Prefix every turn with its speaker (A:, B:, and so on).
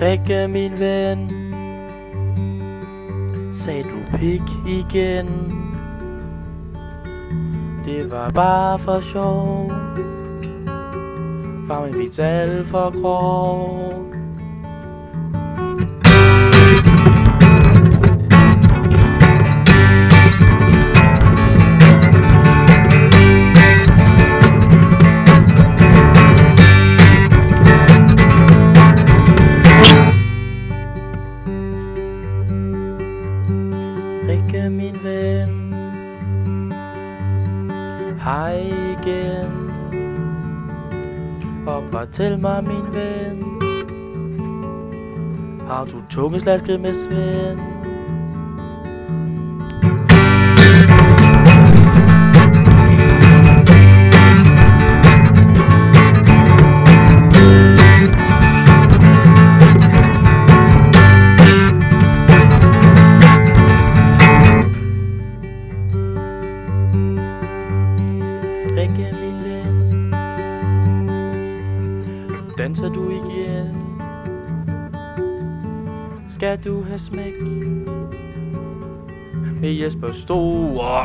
A: Rikke, min ven. Sagde du pik igen? Det var bare for sjov. Var min vits alt for grov. Rikke, min ven. Hej igen. Og fortæl mig, min ven. Har du tungeslasket med Svend? Rikke, min ven Danser du igen? Skal du have smæk? Med Jesper Store